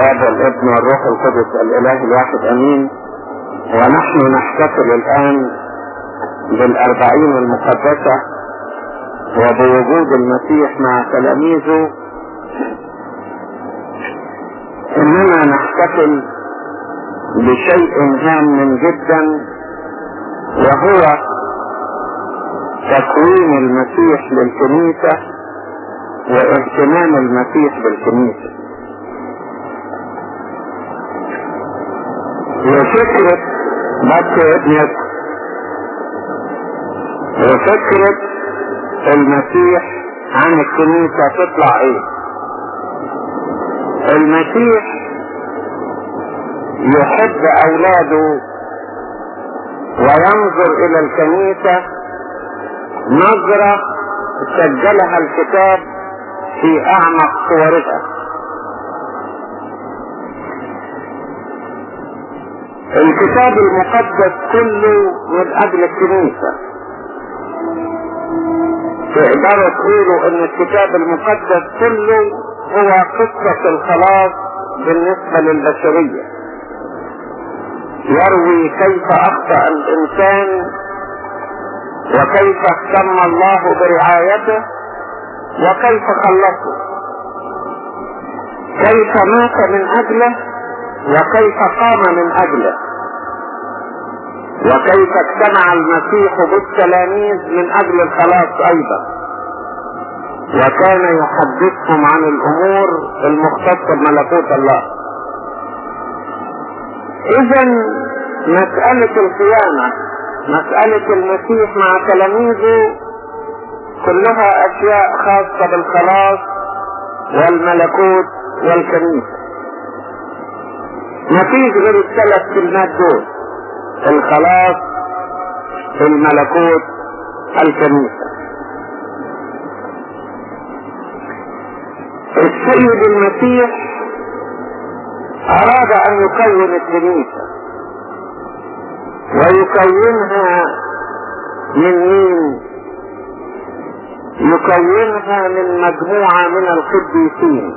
الاب والابن والروح القدس الإله الواحد أمين. ونحن نحتفل الآن بالأربعين المقدسة وبوجود المسيح مع تلاميذه. إننا نحتفل بشيء هام جدا وهو تكوين المسيح للكنيسة واهتمام المسيح بالكنيسة. وفكرة بس ابنك وفكرة المسيح عن الكنيسة تطلع إيه؟ المسيح يحب أولاده وينظر إلى الكنيسة نظرة سجلها الكتاب في أعمق صورها. الكتاب المقدس كله من أجل الكنيسة. تقدروا تقولوا إن الكتاب المقدس كله هو قصة الخلاص بالنسبة للبشرية. يروي كيف أخطأ الإنسان وكيف اهتم الله برعايته وكيف خلصه. كيف مات من أجله وكيف قام من أجله؟ وكيف اجتمع المسيح بالتلاميذ من أجل الخلاص أيضا؟ وكان يحدثهم عن الأمور المختصة بملكوت الله. اذا مسألة القيامة مسألة المسيح مع تلاميذه كلها أشياء خاصة بالخلاص والملكوت والكنيسة. مفيش غير الثلاث كلمات دول الخلاص الملكوت الكنيسة. السيد المسيح أراد أن يكون الكنيسة ويكونها من مين؟ يكونها من مجموعة من القديسين.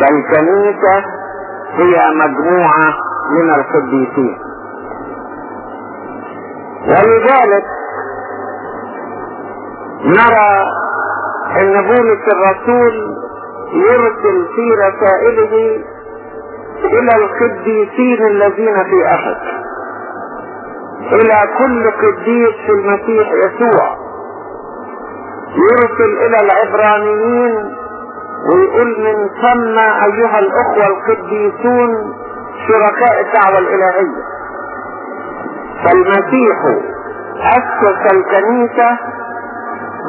فالكنيسة هي مجموعة من القديسين. ولذلك نرى ان بولس الرسول يرسل في رسائله إلى القديسين الذين في افسس إلى كل قديس في المسيح يسوع يرسل إلى العبرانيين ويقول من ثم أيها الأخوة القديسون شركاء الدعوة الإلهية. فالمسيح أسس الكنيسة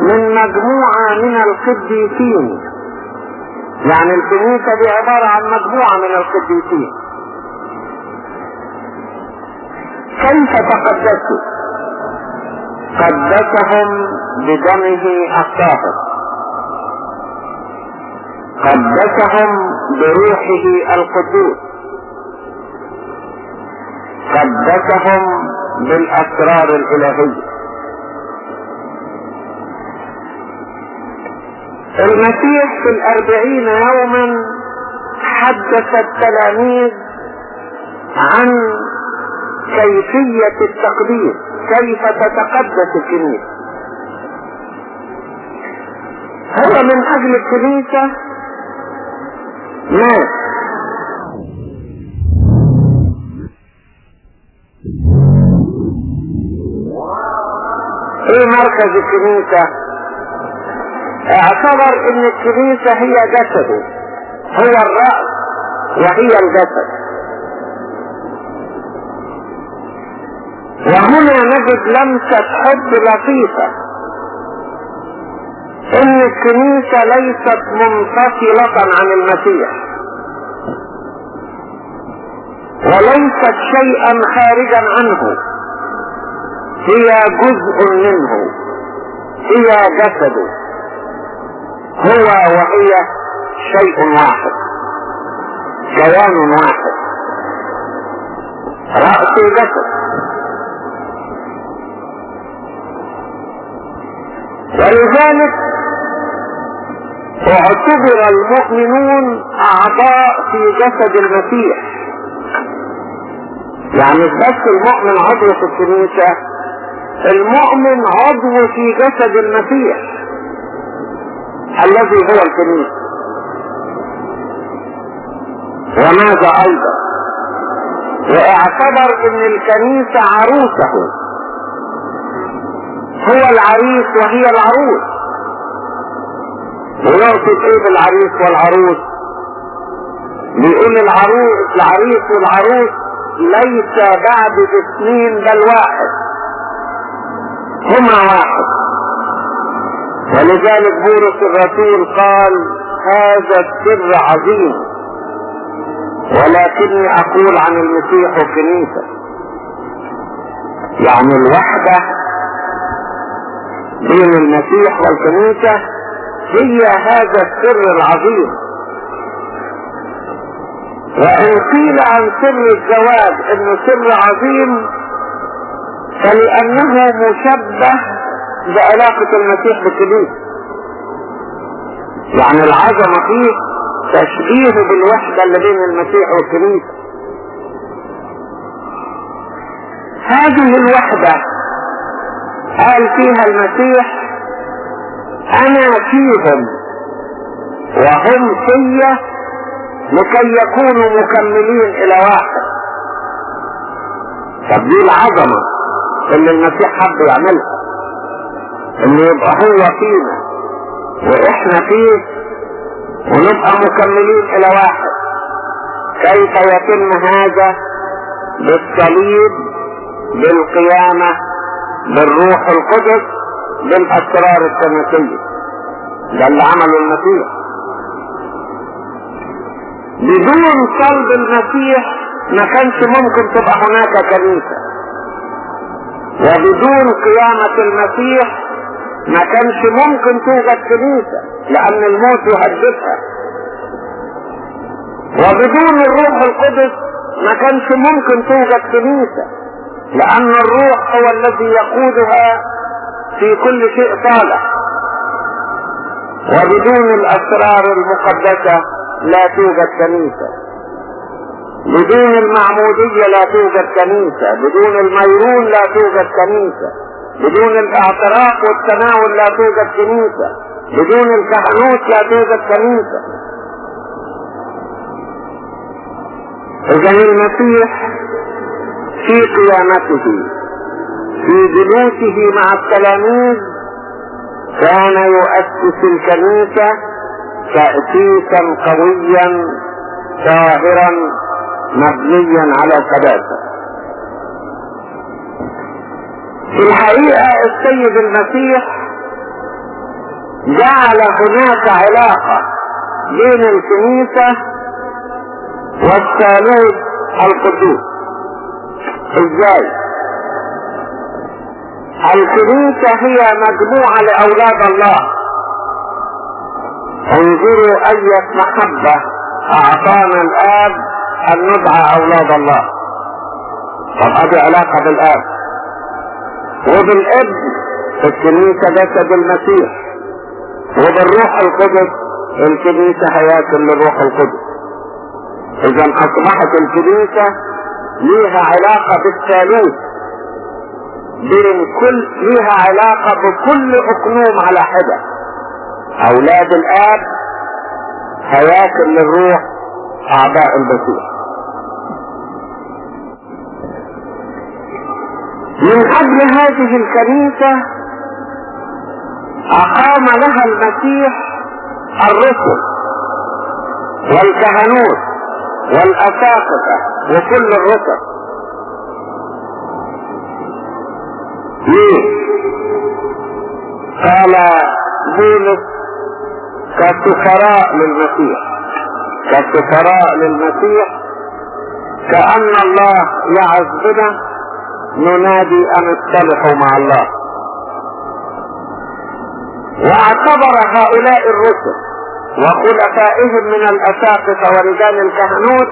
من مجموعة من القديسين. يعني الكنيسة دي عبارة عن مجموعة من القديسين. كيف تقدسوا؟ قدسهم بدمه الطاهر قدسهم بروحه القدوس. قدسهم بالأسرار الإلهية. المسيح في الأربعين يوما حدث التلاميذ عن كيفية التقديس كيف تتقدس الكنيسة. هو من أجل الكنيسة مات إيه مركز الكنيسة. اعتبر إن الكنيسة هي جسده. هو الرأس وهي الجسد. وهنا نجد لمسة حب لطيفة. إن الكنيسة ليست منفصلة عن المسيح. وليست شيئا خارجا عنه. هي جزء منه. هي جسده. هو وهي شيء واحد. كيان واحد. رأس جسد. ولذلك واعتبر المؤمنون اعضاء في جسد المسيح. يعني بس المؤمن عضو في الكنيسة المؤمن عضو في جسد المسيح الذي هو الكنيسة. وماذا أيضا؟ واعتبر إن الكنيسة عروسة. هو العريس وهي العروس. ويقصد إيه بالعريس والعروس. بيقول العروس العريس والعروس ليس بعد اثنين بل واحد. هما واحد. ولذلك بولس الرسول قال هذا السر عظيم. ولكني أقول عن المسيح والكنيسه يعني الوحدة بين المسيح والكنيسة هي هذا السر العظيم. وإن قيل عن سر الزواج إنه سر عظيم فلأنه مشبه بعلاقة المسيح بالكنيسة. يعني العظمة فيه تشبيه بالوحدة اللي بين المسيح والكنيسة. هذه الوحدة قال فيها المسيح أنا فيهم. وهم فيا لكي يكونوا مكملين إلى واحد. طب دي العظمة اللي المسيح حب يعملها. إن يبقى هو فينا وإحنا فيه ونبقى مكملين إلى واحد. كيف يتم هذا؟ بالصليب بالقيامة بالروح القدس بالاسرار الكنسية ده اللي عمله المسيح بدون صلب المسيح ما كانش ممكن تبقى هناك كنيسة. وبدون قيامة المسيح ما كانش ممكن توجد كنيسة لأن الموت يهددها. وبدون الروح القدس ما كانش ممكن توجد كنيسة لأن الروح هو الذي يقودها في كل شيء صالح. وبدون الأسرار المقدسة لا توجد كنيسة. بدون المعمودية لا توجد كنيسة. بدون الميرون لا توجد كنيسة. بدون الأعتراف والتناول لا توجد كنيسة. بدون الكهنوت لا توجد كنيسة. اذا المسيح في قيامته في جلوسه مع التلاميذ كان يؤسس الكنيسة تأسيسا قويا طاهرا مبنيا على القداسة في الحقيقة السيد المسيح جعل هناك علاقة بين الكنيسة والثالوث القدوس. إزاي؟ الكنيسة هي مجموعة لأولاد الله. انظروا أية محبة أعطانا الآب أن ندعى أولاد الله. طب هذه علاقة بالآب. وبالإبن الكنيسة جسد المسيح وبالروح القدس الكنيسة هياكل للروح القدس. إذا أصبحت الكنيسة ليها علاقة بالثالوث بين كل ليها علاقة بكل أقنوم على حدة. أولاد الآب هياكل للروح أعضاء المسيح من أجل هذه الكنيسة أقام لها المسيح الرسل والكهنوت والأساقفة وكل الرسل. ليه؟ قال بولس كسفراء للمسيح. كسفراء للمسيح. كأن الله يعز بنا ننادي أن اصطلحوا مع الله. واعتبر هؤلاء الرسل وخلفائهم من الأساقفة ورجال الكهنوت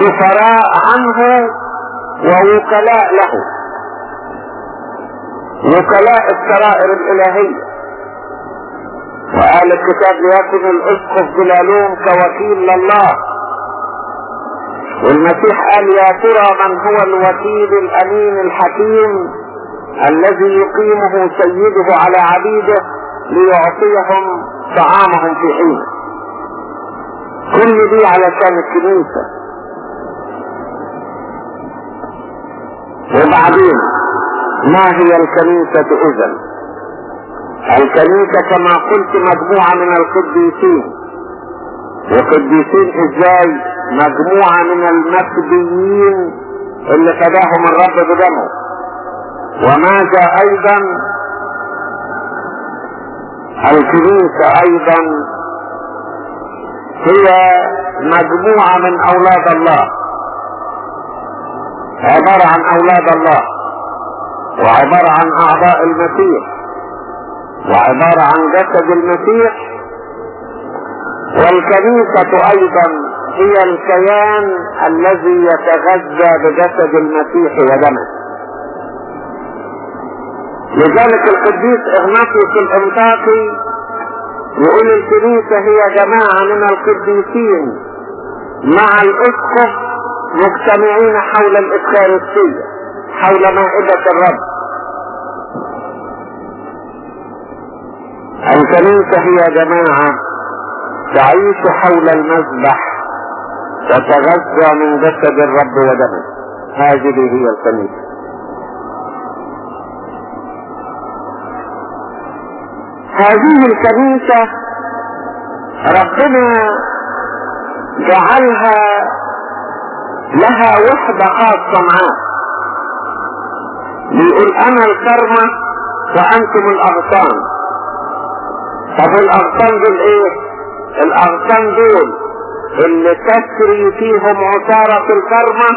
سفراء عنه ووكلاء له. وكلاء السرائر الإلهية. وقال الكتاب ليكن الاسقف بلا لوم كوكيل لله. والمسيح قال يا ترى من هو الوكيل الأمين الحكيم الذي يقيمه سيده على عبيده ليعطيهم طعامهم في حين؟ كل دي علشان الكنيسة. وبعدين ما هي الكنيسة اذا الكنيسة كما قلت مجموعة من القديسين. وقديسين إزاي؟ مجموعة من المسبيين اللي فداهم الرب بدمه. وماذا أيضا؟ الكنيسة أيضا هي مجموعة من أولاد الله. عبارة عن أولاد الله. وعبارة عن أعضاء المسيح وعبارة عن جسد المسيح والكنيسة أيضا هي الكيان الذي يتغذى بجسد المسيح ودمه. لذلك القديس إغناطيوس الانطاكي يقول الكنيسة هي جماعة من القديسين مع الأسقف مجتمعين حول الإفخارستية حول مائدة الرب. الكنيسة هي جماعة. تعيش حول المذبح. تتغذى من جسد الرب ودمه. هذه هي الكنيسة هذه الكنيسة ربنا جعلها لها وحدة خاصة معاه بيقول أنا الكرمة وأنتم الأغصان. طب الاغصان دول إيه؟ الاغصان دول اللي تسري فيهم عصارة الكرمة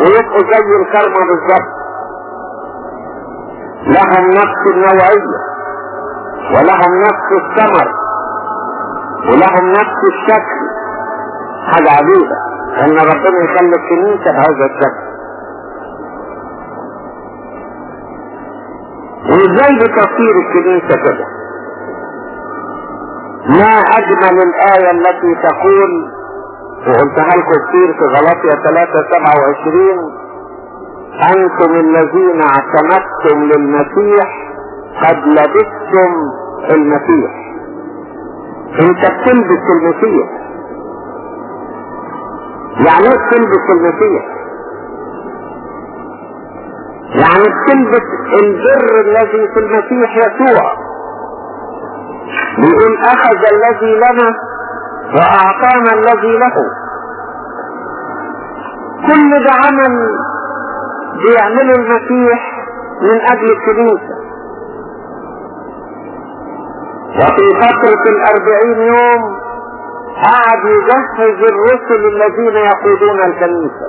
ويبقوا زي الكرمة بالظبط. لهم نفس النوعية ولهم نفس الثمر ولهم نفس الشكل. حاجة عجيبة. إن ربنا يخلي الكنيسة بهذا الشكل. وإزاي بتصير الكنيسة كده؟ ما أجمل الآية التي تقول وقلتها لكم كتير في غلطية 3 27 أنتم الذين اعتمدتم للمسيح قد لبستم المسيح. انت بتلبس المسيح. يعني إيه بتلبس المسيح؟ يعني بتلبس البر الذي في المسيح يسوع. بيقول أخذ الذي لنا وأعطانا الذي له. كل ده عمل بيعمله المسيح من أجل الكنيسة. وفي فترة الأربعين يوم قعد يجهز الرسل الذين يقودون الكنيسة.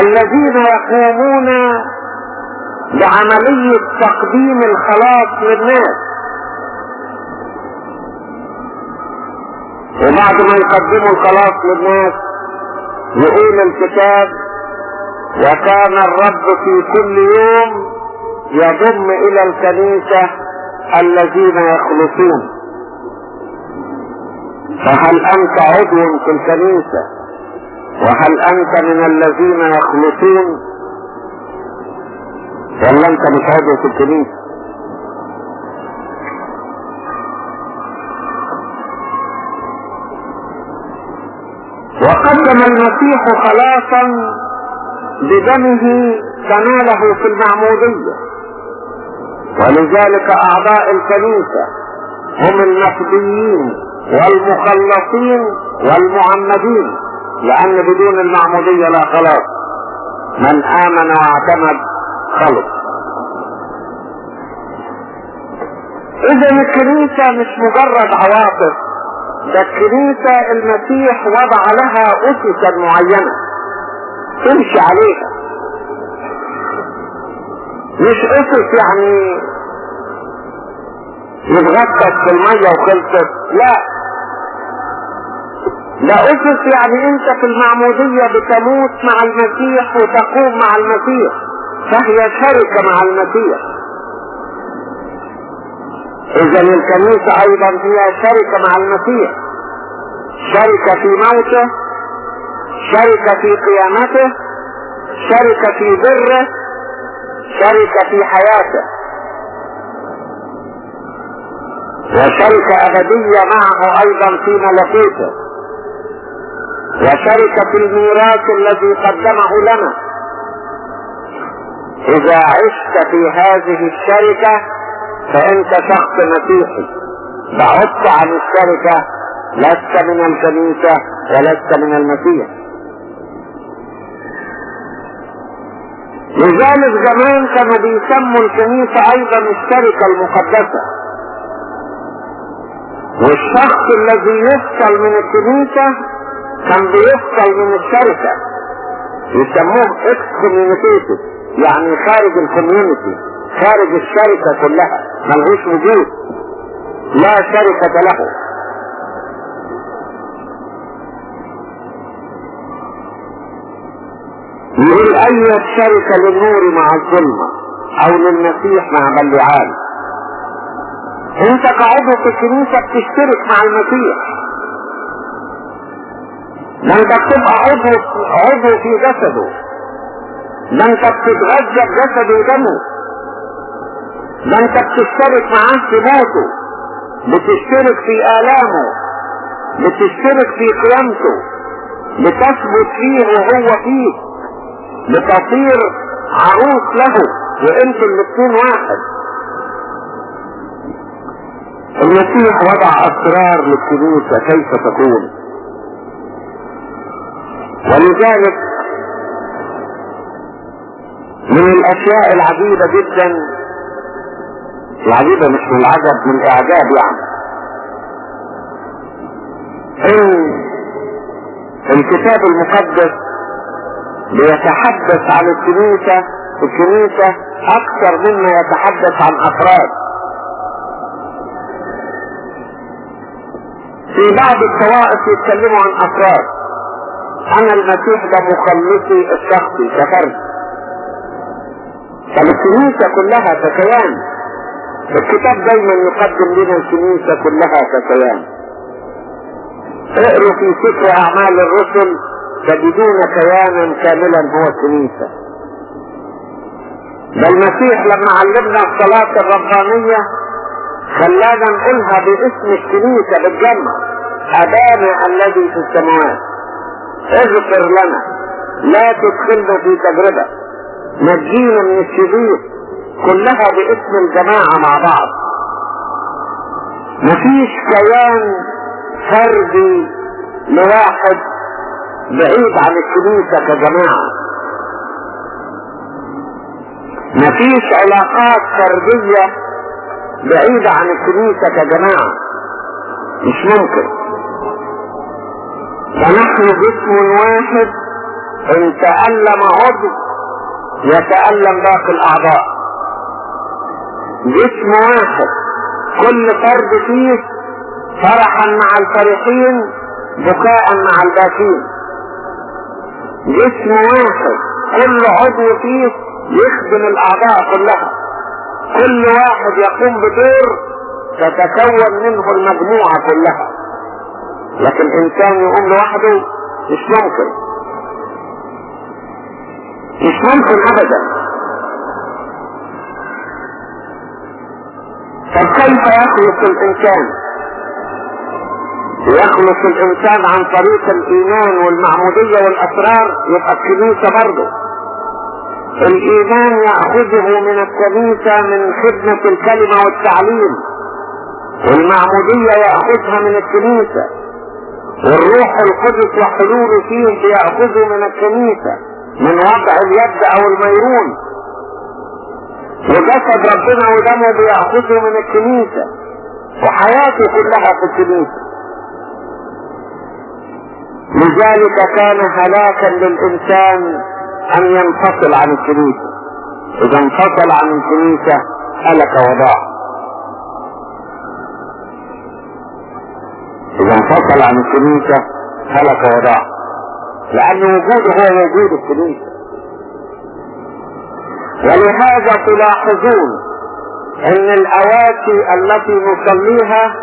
الذين يقومون بعملية تقديم الخلاص للناس. وبعد ما يقدموا الخلاص للناس يقول الكتاب وكان الرب في كل يوم يضم إلى الكنيسة الذين يخلصون. فهل أنت عضو في الكنيسة؟ وهل أنت من الذين يخلصون؟ ولا أنت مش عضو في الكنيسة؟ وقدم المسيح خلاصا بدمه تناله في المعمودية. ولذلك أعضاء الكنيسة هم المفديين والمخلصين والمعمدين لأن بدون المعمودية لا خلاص. من آمن واعتمد خلص. اذا الكنيسة مش مجرد عواطف. ده الكنيسة المسيح وضع لها اسسا معينة. تمشي عليها. مش أسس يعني يتغطس في المية وخلصت. لا. ده أسس يعني أنت في المعمودية بتموت مع المسيح وتقوم مع المسيح. فهي شركة مع المسيح. اذا الكنيسة أيضا فيها شركة مع المسيح. شركة في موته شركة في قيامته شركة في بره شركة في حياته. وشركة أبدية معه أيضا في ملكوته. وشركة في الميراث الذي قدمه لنا. إذا عشت في هذه الشركة فأنت شخص مسيحي بعدت عن الشركة لست من الكنيسة ولست من المسيح. لذلك زمان كانوا بيسموا الكنيسة أيضا الشركة المقدسة. والشخص الذي يفصل من الكنيسة كان بيفصل من الشركة. يسموه ex يعني خارج ال community خارج الشركة كلها. ملهوش وجود لا شركة له. يقول أي شركة للنور مع الظلمة أو للمسيح مع بلعال أنت كعضو في الكنيسة بتشترك مع المسيح. ده انت بتبقى عضو عضو في جسده. ده انت بتتغذى بجسده ودمه. ده انت بتشترك معاه في موته بتشترك في آلامه بتشترك في قيامته بتثبت فيه وهو فيه بتصير عروس له وأنتم الاثنين واحد. المسيح وضع اسرار للكنيسة كيف تكون. ولذلك من الأشياء العجيبة جدا العجيبة مش من العجب من الإعجاب يعني. إن الكتاب المقدس ليتحدث عن الكنيسة الكنيسة أكثر مما يتحدث عن أفراد. في بعض الطوائف يتكلموا عن أفراد. أنا المسيح ده مخلصي الشخصي كفرد فالكنيسة كلها ككيان الكتاب دايما يقدم لنا الكنيسة كلها ككيان اقروا في سفر أعمال الرسل تجدون كيانا كاملا هو الكنيسة ده المسيح لما علمنا الصلاة الربانية خلانا نقولها باسم الكنيسة بالجمع. أبانا الذي في السماوات. اغفر لنا. لا تدخلنا في تجربة. نجينا من الشرير. كلها باسم الجماعة مع بعض. مفيش كيان فردي لواحد بعيد عن الكنيسة كجماعة. مفيش علاقات فردية بعيدة عن الكنيسة كجماعة. مش ممكن. فنحن جسم واحد إن تألم عضو يتألم باقي الأعضاء. جسم واحد. كل فرد فيه فرحا مع الفرحين بكاء مع الباكين جسم واحد. كل عضو فيه يخدم الأعضاء كلها. كل واحد يقوم بدور تتكون منه المجموعة كلها. لكن إنسان يقوم لوحده مش ممكن. مش ممكن ابدا. كيف يخلص الإنسان؟ يخلص الإنسان عن طريق الإيمان والمعمودية والأسرار يبقى الكنيسة برضه. الإيمان يأخذه من الكنيسة من خدمة الكلمة والتعليم. والمعمودية يأخذها من الكنيسة. والروح القدس وحلوله فيه بيأخذه من الكنيسة من وضع اليد أو الميرون. وجسد ربنا ودمه بيأخذه من الكنيسة. وحياته كلها في الكنيسة. لذلك كان هلاكا للإنسان أن ينفصل عن الكنيسة. إذا انفصل عن الكنيسة هلك وضاع إذا انفصل عن الكنيسة هلك وضاع لأن وجوده هو وجود الكنيسة. ولهذا تلاحظون إن الأواتي التي نصليها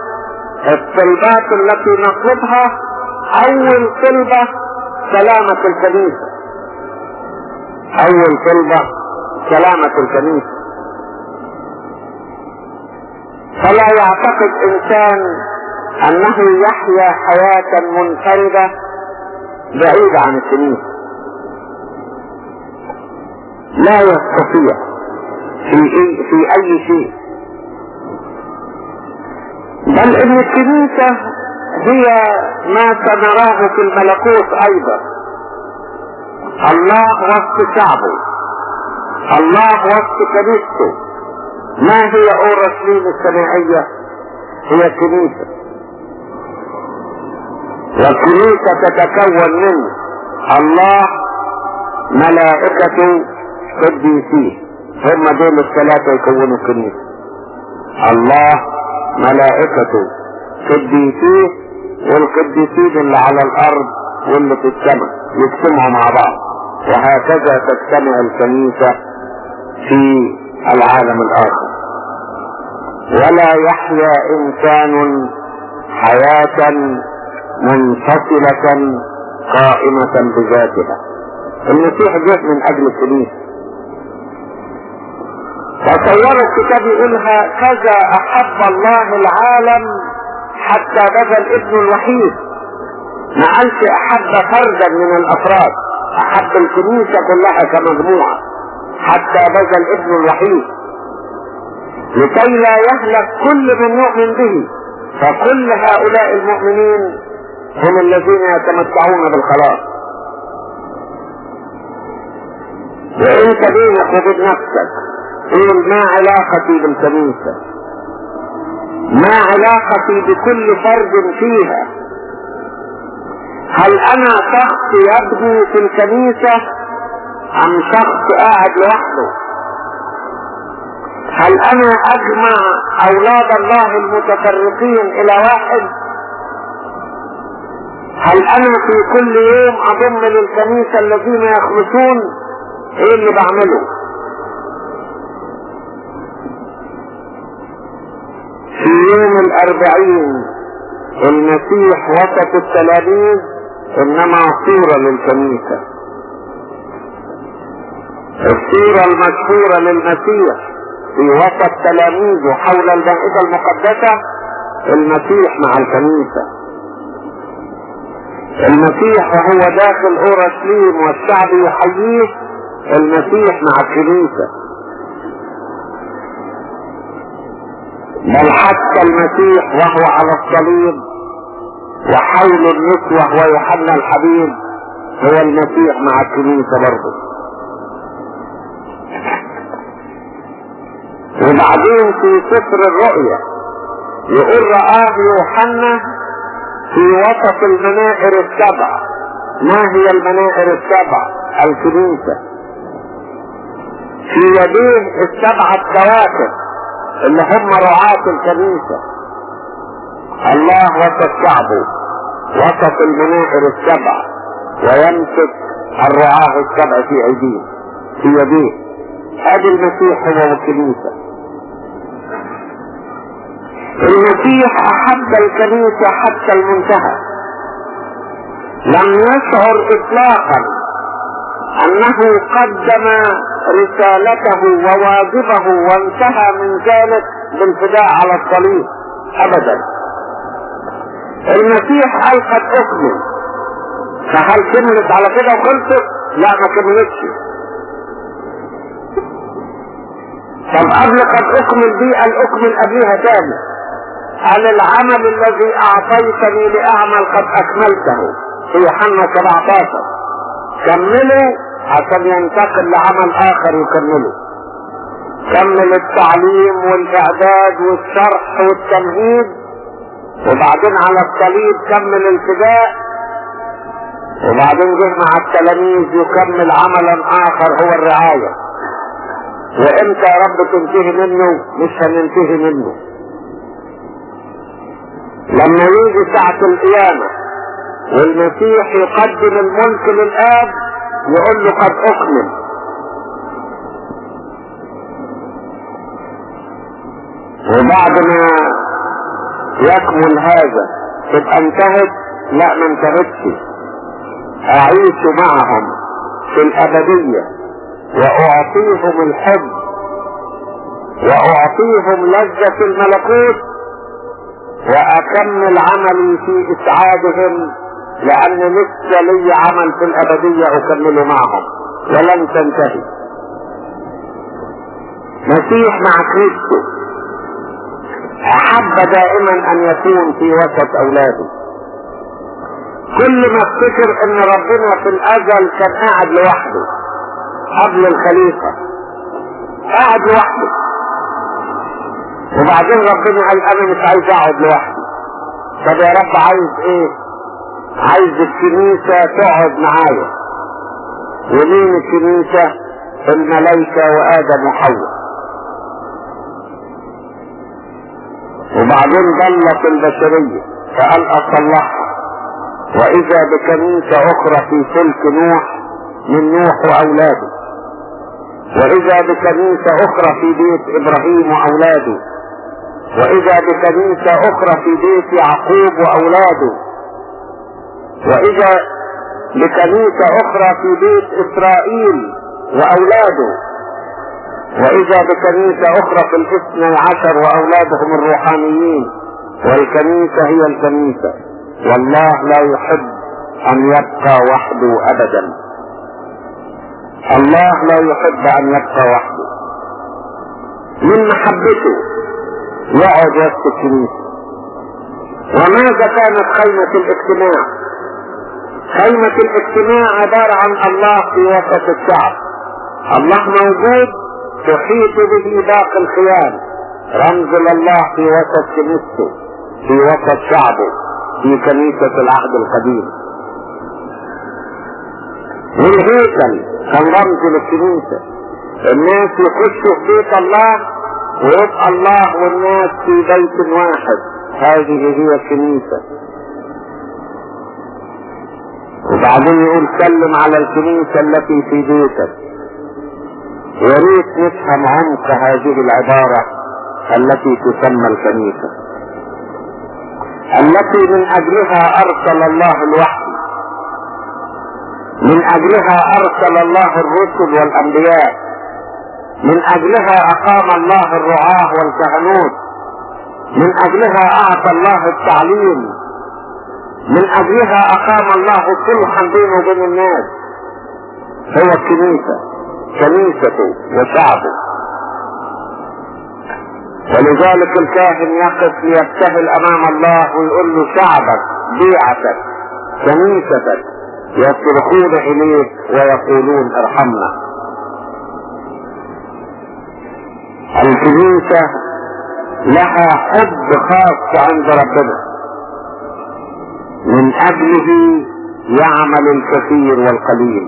الطلبات التي نطلبها أول طلبة سلامة الكنيسة. أول طلبة سلامة الكنيسة. فلا يعتقد إنسان أنه يحيا حياة منفردة بعيدة عن الكنيسة. لا يستطيع في اي, في أي شيء. بل ان الكنيسة هي ما سنراه في الملكوت أيضا. الله وسط شعبه. الله وسط كنيسته. ما هي اورشليم السماعية هي كنيسة والكنيسة تتكون من الله ملائكته قديسيه هم دول الثلاثة يكونوا الكنيسة الله ملائكته قديسيه والقديسين اللي على الأرض واللي في السماء يجتمعوا مع بعض. وهكذا تجتمع الكنيسة في العالم الآخر. ولا يحيا إنسان حياة منفصلة قائمة بذاتها. المسيح جاء من أجل الكنيسة. تصوروا الكتاب يقولها كذا أحب الله العالم حتى بذل ابنه الوحيد. ما قالش أحب فردا من الأفراد أحب الكنيسة كلها كمجموعة حتى بذل ابنه الوحيد. لكي لا يهلك كل من يؤمن به فكل هؤلاء المؤمنين هم الذين يتمتعون بالخلاص. وانت بينك وبين نفسك. قول ما علاقتي بالكنيسة؟ ما علاقتي بكل فرد فيها؟ هل أنا شخص يبدو في الكنيسة أم شخص قاعد لوحده؟ هل أنا أجمع أولاد الله المتفرقين إلى واحد؟ هل أنا في كل يوم أضم للكنيسة الذين يخلصون؟ إيه اللي بعمله؟ في يوم الأربعين. المسيح وسط التلاميذ إنما صورة للكنيسة. الصورة المشهورة للمسيح في وسط تلاميذه حول المائدة المقدسة المسيح مع الكنيسة. المسيح وهو داخل أورشليم والشعب يحييه المسيح مع الكنيسة. بل حتى المسيح وهو على الصليب وحول النسوة ويوحنا الحبيب هو المسيح مع الكنيسة برضه. وبعدين في سفر الرؤيا يقول رآه يوحنا في وسط المنائر السبع. ما هي المنائر السبع؟ الكنيسة. في يديه السبعة كواكب اللي هم رعاة الكنيسة. الله وسط شعبه وسط المنائر السبع ويمسك الرعاة السبع في أيديه في يديه. ادي المسيح هو الكنيسة. المسيح أحب الكنيسة حتى المنتهى. لم يشعر اطلاقا أنه قدم رسالته وواجبه وانتهى من ذلك بالفداء على الصليب. ابدا. المسيح قال قد اكمل فهل كملت على كده وخلصت؟ لا ما كملتش. طب قبل قد اكمل دي قال اكمل قبلها تاني. قال العمل الذي أعطيتني لأعمل قد أكملته. في يوحنا 17 كملوا عشان ينتقل لعمل آخر يكمله. كمل التعليم والإعداد والشرح والتمهيد وبعدين على الصليب كمل الفداء وبعدين جه مع التلاميذ يكمل عملا آخر هو الرعاية. وإمتى يا رب تنتهي منه؟ مش هننتهي منه. لما يجي ساعة القيامة والمسيح يقدم الملك للآب يقول له قد أكمل وبعد ما يكمل هذا تبقى انتهت لا ما انتهتش. أعيش معهم في الأبدية وأعطيهم الحب وأعطيهم لذة الملكوت وأكمل عملي في إسعادهم لأن لسه لي عمل في الأبدية اكمله معهم. ولن تنتهي. مسيح مع كريستو. أحب دائما أن يكون في وسط أولاده. كل ما افتكر إن ربنا في الأزل كان قاعد لوحده. قبل الخليفة. قاعد لوحده. وبعدين ربنا قال أنا مش عايز أقعد لوحدي. طب يا رب عايز إيه؟ عايز الكنيسة تقعد معايا. ومين الكنيسة؟ الملائكة وآدم وحواء. وبعدين ضلت البشرية فقال أصلحها. وإذا بكنيسة أخرى في سلك نوح من نوح وأولاده. وإذا بكنيسة أخرى في بيت إبراهيم وأولاده. وإذا بكنيسة أخرى في بيت يعقوب وأولاده. وإذا بكنيسة أخرى في بيت إسرائيل وأولاده. وإذا بكنيسة أخرى في الاثني عشر وأولادهم الروحانيين. والكنيسة هي الكنيسة. والله لا يحب أن يبقى وحده ابدا. الله لا يحب أن يبقى وحده. من محبته يقعد وسط الكنيسة. وماذا كانت خيمة الاجتماع؟ خيمة الاجتماع عبارة عن الله في وسط الشعب. الله موجود تحيط به باقي الخيام. رمز لله في وسط كنيسته في وسط شعبه في كنيسة العهد القديم. والهيكل كان رمز للكنيسة. الناس يخشوا في بيت الله ويبقى الله والناس في بيت واحد. هذه هي الكنيسة. وبعدين يقول سلم على الكنيسة التي في بيتك. يا ريت نفهم عمق هذه العبارة التي تسمى الكنيسة. التي من أجلها أرسل الله الوحي. من أجلها أرسل الله الرسل والأنبياء. من أجلها أقام الله الرعاة والكهنوت. من أجلها أعطى الله التعليم. من اجلها أقام الله صلحا بينه وبين الناس. هو الكنيسة كنيسته وشعبه ولذلك الكاهن يقف ليبتهل أمام الله ويقول له شعبك بيعتك كنيستك. يصرخون اليك ويقولون ارحمنا. الكنيسة لها حب خاص عند ربنا. من أجله يعمل الكثير والقليل.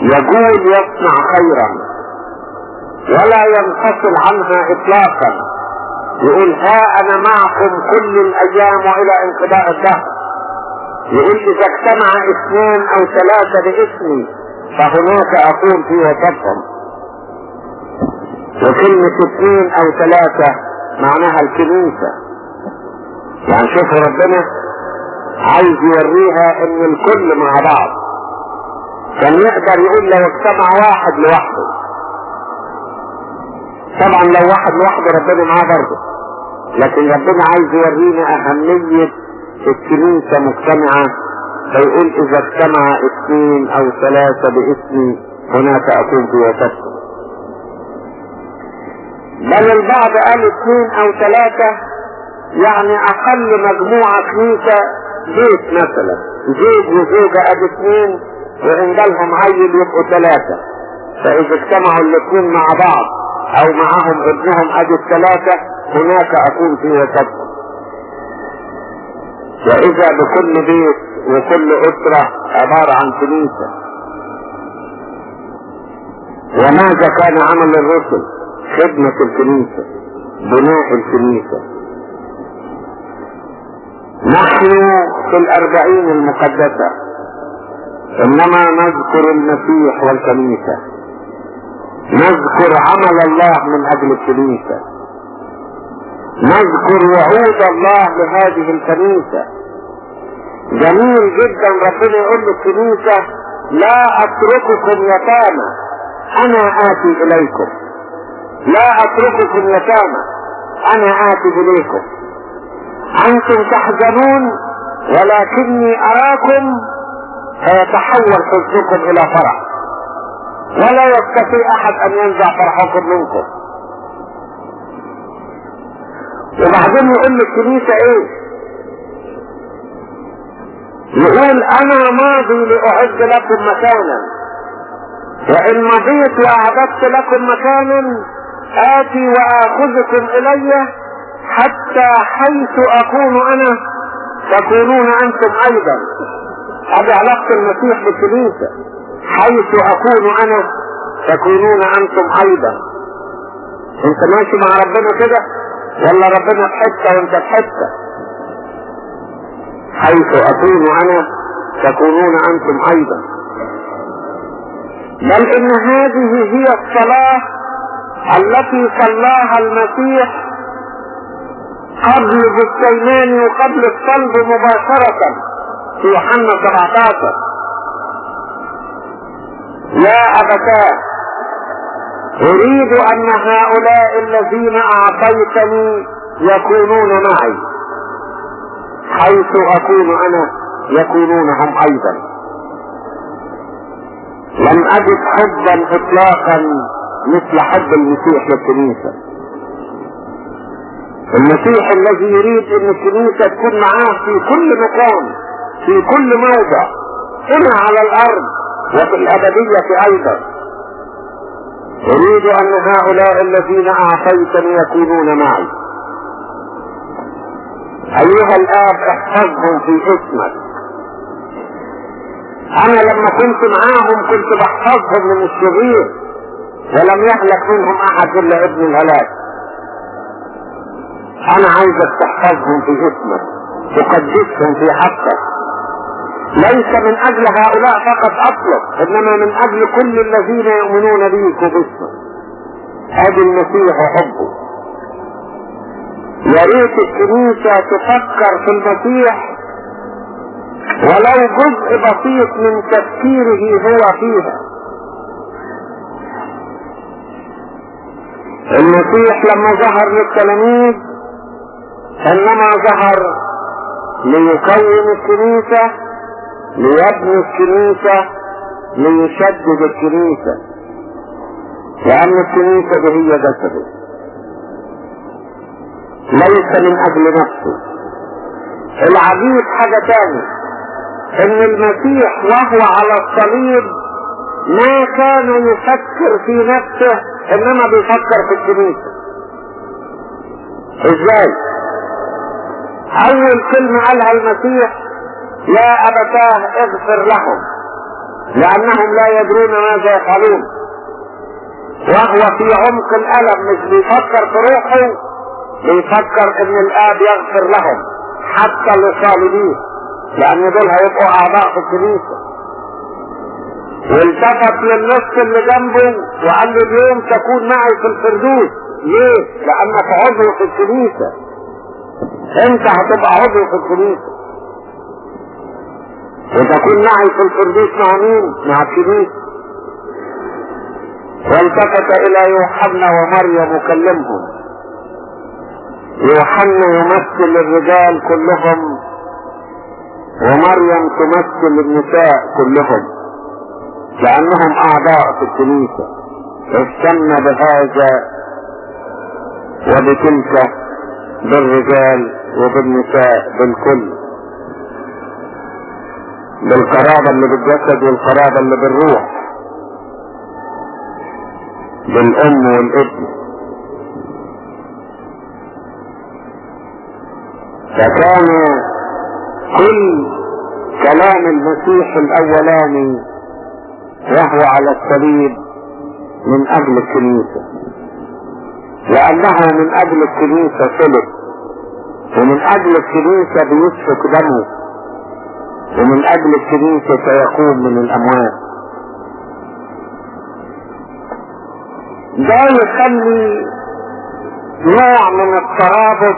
يقول يصنع خيرا ولا ينفصل عنها اطلاقا يقول ها أنا معكم كل الأيام والى انقضاء الدهر. يقول إذا اجتمع اثنين أو ثلاثة باسمي فهناك اكون في وسطهم. وكلمة اثنين أو ثلاثة معناها الكنيسة. يعني شوفوا ربنا عايز يوريها إن الكل مع بعض. كان يقدر يقول لو اجتمع واحد لوحده. طبعا لو واحد لوحده ربنا معاه برضه. لكن ربنا عايز يورينا أهمية الكنيسة مجتمعة فيقول إذا اجتمع اثنين أو ثلاثة باسمي هناك اكون في وسطهم بل البعض قال اثنين أو ثلاثة يعني أقل مجموعة كنيسة بيت مثلا. زوج وزوجة ادي اثنين وإن عيل يبقوا ثلاثة. فإذا اجتمعوا الاثنين مع بعض أو معهم ابنهم ادي الثلاثة هناك أكون في وسطهم وإذا بكل بيت وكل أسرة عبارة عن كنيسة. وماذا كان عمل الرسل؟ خدمة الكنيسة بناء الكنيسة. نحن في الأربعين المقدسة. إنما نذكر المسيح والكنيسة. نذكر عمل الله من أجل الكنيسة. نذكر وعود الله لهذه الكنيسة. جميل جدا ربنا يقول للكنيسة لا أترككم يتامى. أنا آتي إليكم. لا أترككم يتامى. أنا آتي إليكم. أنتم تحزنون ولكني أراكم فيتحول حزنكم إلى فرح. ولا يستطيع أحد أن ينزع فرحكم منكم. وبعدين يقول للكنيسة إيه؟ يقول أنا ماضي لأعد لكم مكانا. وإن مضيت وأعددت لكم مكانا آتي وآخذكم إلي حتى حيث أكون أنا تكونون أنتم أيضا. هذه علاقة المسيح بالكنيسة. حيث أكون أنا تكونون أنتم أيضا. أنت ماشي مع ربنا كده؟ ولا ربنا في حتة وأنت في حتة. حيث أكون أنا تكونون أنتم أيضا. بل إن هذه هي الصلاة التي صلاها المسيح قبل بالسيمان وقبل الصلب مباشرة. في يوحنا 17 يا أبتاه أريد أن هؤلاء الذين أعطيتني يكونون معي حيث أكون أنا يكونون هم أيضا. لم أجد حبا إطلاقا مثل حب المسيح للكنيسة المسيح الذي يريد أن الكنيسة تكون معاه في كل مكان في كل موضع هنا على الأرض وفي الأبدية أيضا. أريد أن هؤلاء الذين أعطيتني يكونون معي. أيها الآب احفظهم في اسمك. أنا لما كنت معاهم كنت بحفظهم من الشرير ولم يهلك منهم أحد إلا ابن الهلاك. أنا عايزك تحفظهم في اسمك تقدسهم في حقك. ليس من أجل هؤلاء فقط اطلق إنما من أجل كل الذين يؤمنون بيك وباسمك هذا المسيح وحبه يا ريت الكنيسة تفكر في المسيح ولو جزء بسيط من تفكيره هو فيها. المسيح لما ظهر للتلاميذ أنما ظهر ليكون الكنيسة ليبني الكنيسة ليشدد الكنيسة. لأن الكنيسة دي هي جسده. ليس من أجل نفسه. العجيب حاجة تاني إن المسيح وهو على الصليب ما كان يفكر في نفسه إنما بيفكر في الكنيسة. إزاي؟ أول كلمة قالها المسيح يا أبتاه اغفر لهم لأنهم لا يدرون ماذا يفعلون. وهو في عمق الألم مش بيفكر في روحه بيفكر إن الآب يغفر لهم حتى لصالبيه لأن دول هيبقوا أعضاء في الكنيسة. والتفت للنص اللي جنبه وقال له اليوم تكون معي في الفردوس. ليه؟ لأنك عضو في الكنيسة. انت هتبقى عضو في الكنيسة وتكون معي في الفردوس مع مين؟ مع الكنيسة والتفت إلى يوحنا ومريم وكلمهم. يوحنا يمثل الرجال كلهم ومريم تمثل النساء كلهم لأنهم أعضاء في الكنيسة. اهتم بهذا وبتلك بالرجال وبالنساء بالكل. بالقرابة اللي بالجسد والقرابة اللي بالروح. بالأم والابن. فكان كل كلام المسيح الأولاني وهو على الصليب من أجل الكنيسة. لأنه من أجل الكنيسة صلب ومن أجل الكنيسة بيسفك دمه ومن أجل الكنيسة سيقوم من الاموات ده يخلي نوع من الترابط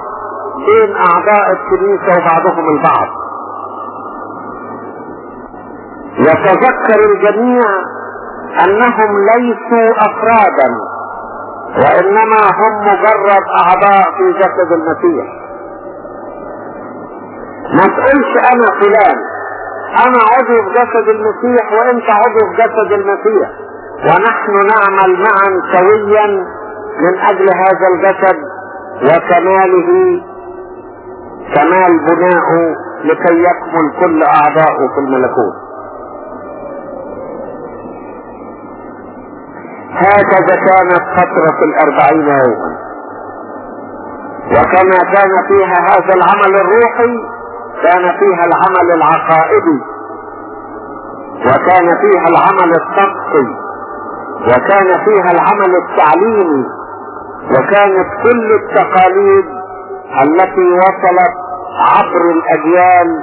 بين أعضاء الكنيسة وبعضهم البعض. يتذكر الجميع أنهم ليسوا أفرادا وإنما هم مجرد أعضاء في جسد المسيح. ما تقولش أنا فلان. أنا عضو في جسد المسيح وأنت عضو في جسد المسيح. ونحن نعمل معا سويا من أجل هذا الجسد وكماله كمال بناؤه لكي يكمل كل اعضائه في الملكوت. هكذا كانت فترة الأربعين يوما. وكما كان فيها هذا العمل الروحي كان فيها العمل العقائدي وكان فيها العمل الطقسي وكان فيها العمل التعليمي وكانت كل التقاليد التي وصلت عبر الأجيال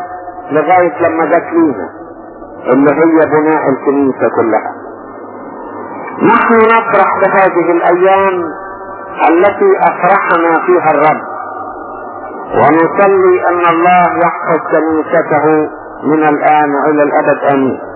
لغاية لما جت لينا اللي هي بناء الكنيسة كلها. نحن نفرح بهذه الأيام التي افرحنا فيها الرب. ونصلي أن الله يحفظ كنيسته من الآن إلى الأبد. آمين.